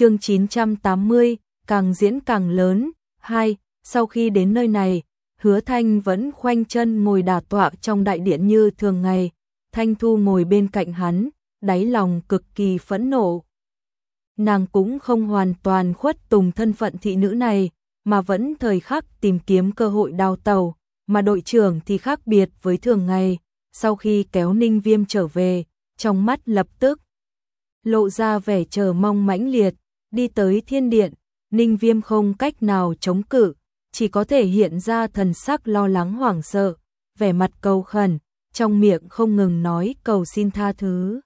chương 980, càng diễn càng lớn. 2. Sau khi đến nơi này, hứa thanh vẫn khoanh chân ngồi đà tọa trong đại điện như thường ngày. Thanh Thu ngồi bên cạnh hắn, đáy lòng cực kỳ phẫn nộ. Nàng cũng không hoàn toàn khuất tùng thân phận thị nữ này, mà vẫn thời khắc tìm kiếm cơ hội đào tàu, mà đội trưởng thì khác biệt với thường ngày. Sau khi kéo Ninh Viêm trở về, trong mắt lập tức lộ ra vẻ chờ mong mãnh liệt, đi tới thiên điện, Ninh Viêm không cách nào chống cự, chỉ có thể hiện ra thần sắc lo lắng hoảng sợ, vẻ mặt cầu khẩn, trong miệng không ngừng nói cầu xin tha thứ.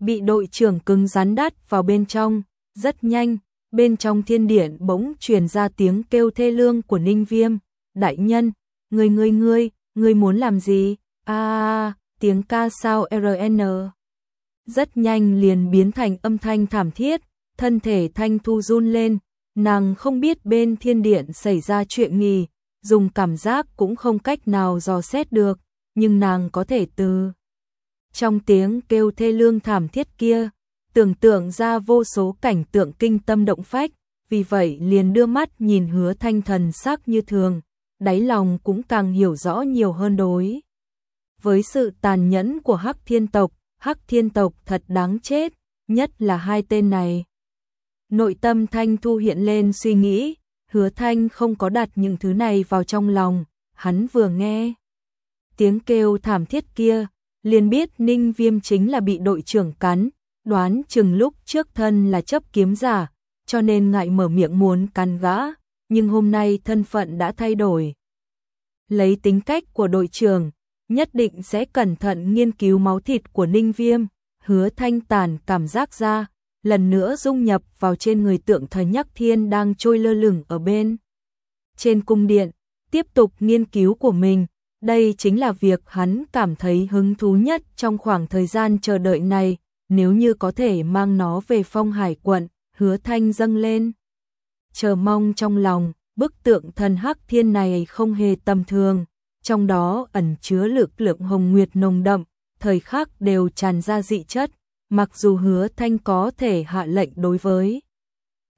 Bị đội trưởng cứng rắn đắt vào bên trong, rất nhanh, bên trong thiên điện bỗng truyền ra tiếng kêu thê lương của Ninh Viêm, đại nhân, người người người, người muốn làm gì? A tiếng ca sao RN. Rất nhanh liền biến thành âm thanh thảm thiết, thân thể thanh thu run lên, nàng không biết bên thiên điện xảy ra chuyện gì, dùng cảm giác cũng không cách nào dò xét được, nhưng nàng có thể từ trong tiếng kêu thê lương thảm thiết kia, tưởng tượng ra vô số cảnh tượng kinh tâm động phách, vì vậy liền đưa mắt nhìn hứa thanh thần sắc như thường, đáy lòng cũng càng hiểu rõ nhiều hơn đối. Với sự tàn nhẫn của Hắc Thiên tộc, Hắc Thiên tộc thật đáng chết, nhất là hai tên này. Nội tâm Thanh Thu hiện lên suy nghĩ, hứa Thanh không có đặt những thứ này vào trong lòng, hắn vừa nghe. Tiếng kêu thảm thiết kia, liền biết Ninh Viêm chính là bị đội trưởng cắn, đoán chừng lúc trước thân là chấp kiếm giả, cho nên ngại mở miệng muốn cắn gã, nhưng hôm nay thân phận đã thay đổi. Lấy tính cách của đội trưởng, nhất định sẽ cẩn thận nghiên cứu máu thịt của Ninh Viêm, hứa thanh tàn cảm giác ra, lần nữa dung nhập vào trên người tượng thời nhắc thiên đang trôi lơ lửng ở bên. Trên cung điện, tiếp tục nghiên cứu của mình, đây chính là việc hắn cảm thấy hứng thú nhất trong khoảng thời gian chờ đợi này, nếu như có thể mang nó về phong hải quận, hứa thanh dâng lên. Chờ mong trong lòng, bức tượng thần hắc thiên này không hề tầm thường, trong đó ẩn chứa lực lượng hồng nguyệt nồng đậm, thời khắc đều tràn ra dị chất, mặc dù hứa thanh có thể hạ lệnh đối với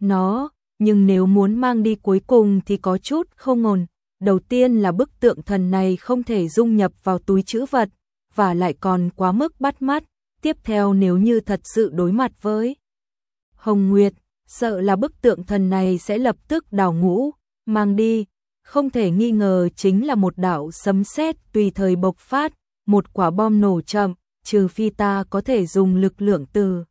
nó, nhưng nếu muốn mang đi cuối cùng thì có chút không ổn. Đầu tiên là bức tượng thần này không thể dung nhập vào túi chữ vật, và lại còn quá mức bắt mắt. Tiếp theo nếu như thật sự đối mặt với Hồng Nguyệt, sợ là bức tượng thần này sẽ lập tức đào ngũ, mang đi, không thể nghi ngờ chính là một đạo sấm sét tùy thời bộc phát, một quả bom nổ chậm, trừ phi ta có thể dùng lực lượng từ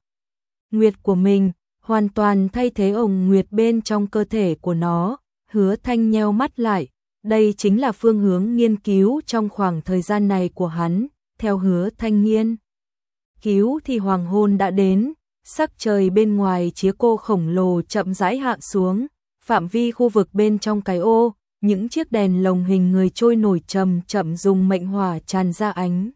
nguyệt của mình, hoàn toàn thay thế ổng nguyệt bên trong cơ thể của nó, hứa thanh nheo mắt lại, đây chính là phương hướng nghiên cứu trong khoảng thời gian này của hắn, theo hứa thanh nghiên. Cứu thì hoàng hôn đã đến, sắc trời bên ngoài chía cô khổng lồ chậm rãi hạ xuống, phạm vi khu vực bên trong cái ô, những chiếc đèn lồng hình người trôi nổi chậm chậm dùng mệnh hỏa tràn ra ánh.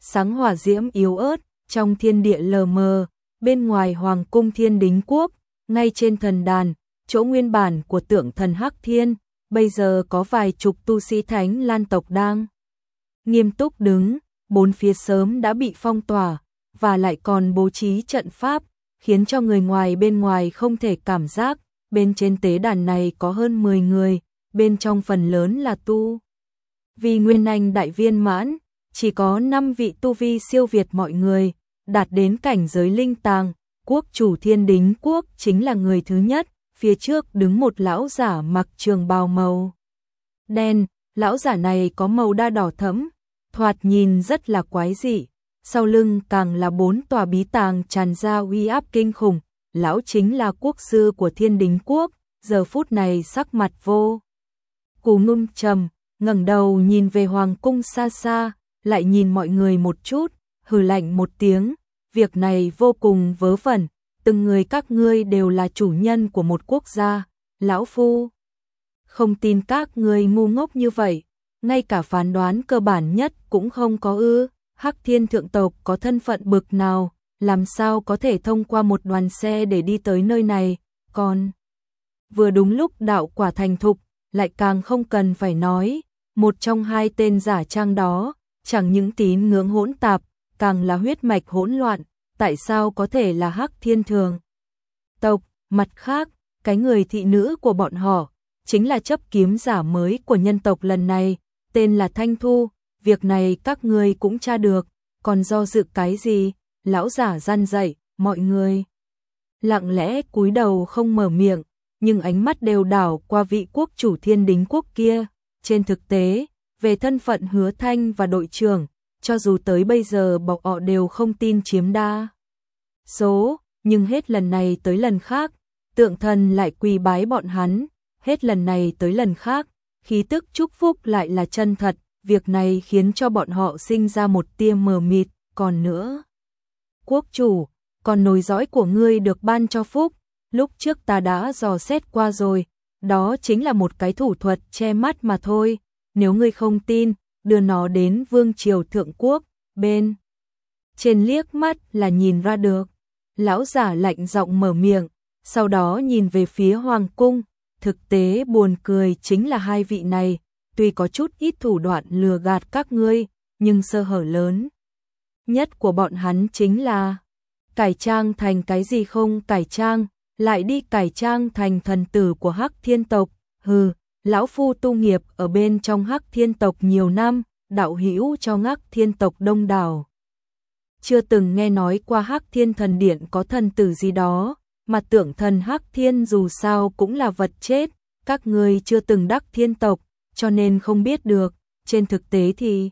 Sáng hỏa diễm yếu ớt, trong thiên địa lờ mờ, bên ngoài hoàng cung thiên đính quốc, ngay trên thần đàn, chỗ nguyên bản của tượng thần Hắc Thiên, bây giờ có vài chục tu sĩ thánh lan tộc đang nghiêm túc đứng, bốn phía sớm đã bị phong tỏa, và lại còn bố trí trận pháp, khiến cho người ngoài bên ngoài không thể cảm giác, bên trên tế đàn này có hơn 10 người, bên trong phần lớn là tu. Vì Nguyên Anh đại viên mãn, chỉ có 5 vị tu vi siêu việt mọi người, đạt đến cảnh giới linh tàng, quốc chủ thiên đính quốc chính là người thứ nhất, phía trước đứng một lão giả mặc trường bào màu đen, lão giả này có màu đa đỏ thẫm, thoạt nhìn rất là quái dị, sau lưng càng là bốn tòa bí tàng tràn ra uy áp kinh khủng, lão chính là quốc sư của thiên đính quốc, giờ phút này sắc mặt vô. Cú ngưng trầm, ngẩng đầu nhìn về hoàng cung xa xa, lại nhìn mọi người một chút, hừ lạnh một tiếng, việc này vô cùng vớ vẩn, từng người các ngươi đều là chủ nhân của một quốc gia, lão phu. Không tin các ngươi ngu ngốc như vậy, ngay cả phán đoán cơ bản nhất cũng không có ư, Hắc Thiên thượng tộc có thân phận bực nào, làm sao có thể thông qua một đoàn xe để đi tới nơi này, còn vừa đúng lúc đạo quả thành thục, lại càng không cần phải nói, một trong hai tên giả trang đó, chẳng những tín ngưỡng hỗn tạp, càng là huyết mạch hỗn loạn, tại sao có thể là Hắc Thiên thường? tộc, mặt khác, cái người thị nữ của bọn họ, chính là chấp kiếm giả mới của nhân tộc lần này, tên là Thanh Thu, việc này các ngươi cũng tra được, còn do dự cái gì, lão giả gian dạy, mọi người. Lặng lẽ cúi đầu không mở miệng, nhưng ánh mắt đều đảo qua vị quốc chủ thiên đính quốc kia, trên thực tế, về thân phận hứa thanh và đội trưởng, cho dù tới bây giờ bọc họ đều không tin chiếm đa. Số, nhưng hết lần này tới lần khác, tượng thần lại quỳ bái bọn hắn, hết lần này tới lần khác, khí tức chúc phúc lại là chân thật, việc này khiến cho bọn họ sinh ra một tia mờ mịt, còn nữa. Quốc chủ, còn nối dõi của ngươi được ban cho phúc, lúc trước ta đã dò xét qua rồi, đó chính là một cái thủ thuật che mắt mà thôi, nếu ngươi không tin, đưa nó đến vương triều thượng quốc, bên. Trên liếc mắt là nhìn ra được, lão giả lạnh giọng mở miệng, sau đó nhìn về phía hoàng cung, thực tế buồn cười chính là hai vị này, tuy có chút ít thủ đoạn lừa gạt các ngươi, nhưng sơ hở lớn nhất của bọn hắn chính là cải trang thành cái gì không cải trang, lại đi cải trang thành thần tử của Hắc Thiên tộc. Hừ, lão phu tu nghiệp ở bên trong Hắc Thiên tộc nhiều năm, đạo hữu cho ngắc Thiên tộc đông đảo. Chưa từng nghe nói qua Hắc Thiên thần điện có thần tử gì đó, mà tưởng thần Hắc Thiên dù sao cũng là vật chết, các ngươi chưa từng đắc thiên tộc, cho nên không biết được, trên thực tế thì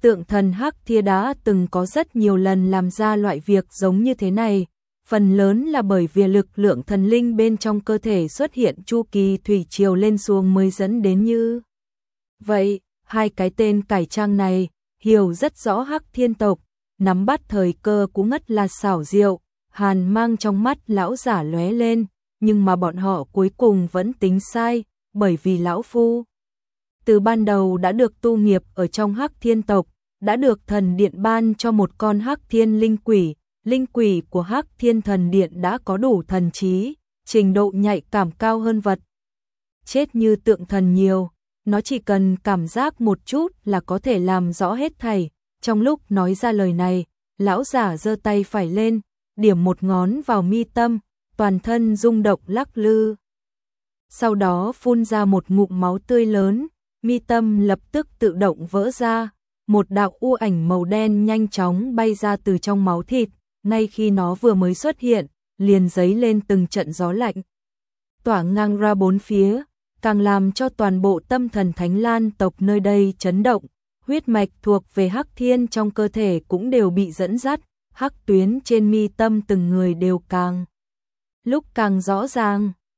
tượng thần Hắc Thia đã từng có rất nhiều lần làm ra loại việc giống như thế này, phần lớn là bởi vì lực lượng thần linh bên trong cơ thể xuất hiện chu kỳ thủy triều lên xuống mới dẫn đến như. Vậy, hai cái tên cải trang này, hiểu rất rõ Hắc Thiên tộc, nắm bắt thời cơ cũng ngất là xảo diệu, hàn mang trong mắt lão giả lóe lên, nhưng mà bọn họ cuối cùng vẫn tính sai, bởi vì lão phu từ ban đầu đã được tu nghiệp ở trong Hắc Thiên tộc, đã được thần điện ban cho một con Hắc Thiên linh quỷ, linh quỷ của Hắc Thiên thần điện đã có đủ thần trí, trình độ nhạy cảm cao hơn vật. Chết như tượng thần nhiều, nó chỉ cần cảm giác một chút là có thể làm rõ hết thảy. Trong lúc nói ra lời này, lão giả giơ tay phải lên, điểm một ngón vào mi tâm, toàn thân rung động lắc lư. Sau đó phun ra một ngụm máu tươi lớn, mi tâm lập tức tự động vỡ ra, một đạo u ảnh màu đen nhanh chóng bay ra từ trong máu thịt, ngay khi nó vừa mới xuất hiện, liền giấy lên từng trận gió lạnh. Tỏa ngang ra bốn phía, càng làm cho toàn bộ tâm thần Thánh Lan tộc nơi đây chấn động, huyết mạch thuộc về Hắc Thiên trong cơ thể cũng đều bị dẫn dắt, hắc tuyến trên mi tâm từng người đều càng lúc càng rõ ràng.